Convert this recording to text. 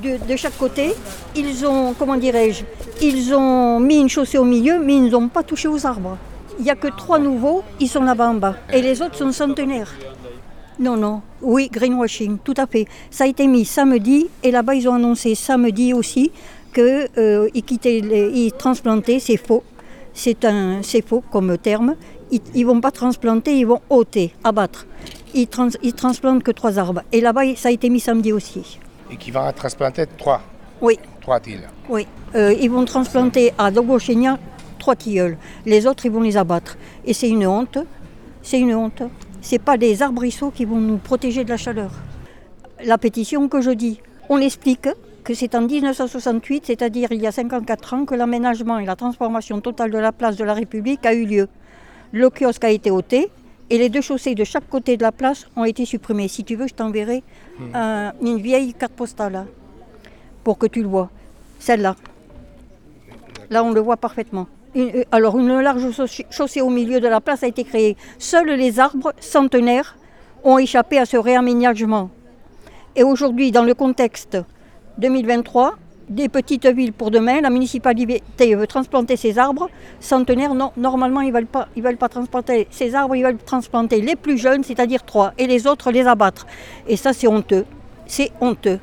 de, chaque côté. Ils ont, comment dirais-je, ils ont mis une chaussée au milieu, mais ils n'ont pas touché aux arbres. Il n'y a que trois nouveaux, ils sont là-bas en bas. Et les autres sont centenaires. Non, non. Oui, greenwashing, tout à fait. Ça a été mis samedi et là-bas ils ont annoncé samedi aussi qu'ils euh, ils transplantaient, c'est faux. C'est un, faux comme terme. Ils, ils vont pas transplanter, ils vont ôter, abattre. Ils, trans, ils transplantent que trois arbres. Et là-bas ça a été mis samedi aussi. Et qui va transplanter trois, Oui, trois îles. oui. Euh, ils vont transplanter à Dogochenia trois tilleuls. Les autres, ils vont les abattre. Et c'est une honte. C'est une honte. C'est pas des arbrisseaux qui vont nous protéger de la chaleur. La pétition que je dis, on explique que c'est en 1968, c'est-à-dire il y a 54 ans, que l'aménagement et la transformation totale de la place de la République a eu lieu. Le kiosque a été ôté et les deux chaussées de chaque côté de la place ont été supprimées. Si tu veux, je t'enverrai un- une vieille carte postale hein, pour que tu le vois. Celle-là. Là, on le voit parfaitement. Une- euh, alors, une large chaussée au milieu de la place a été créée. Seuls les arbres centenaires ont échappé à ce réaménagement. Et aujourd'hui, dans le contexte 2023, des petites villes pour demain, la municipalité veut transplanter ces arbres centenaires. Non, normalement, ils ne veulent, pas- veulent pas transplanter ces arbres, ils veulent transplanter les plus jeunes, c'est-à-dire trois, et les autres les abattre. Et ça, c'est honteux. C'est honteux.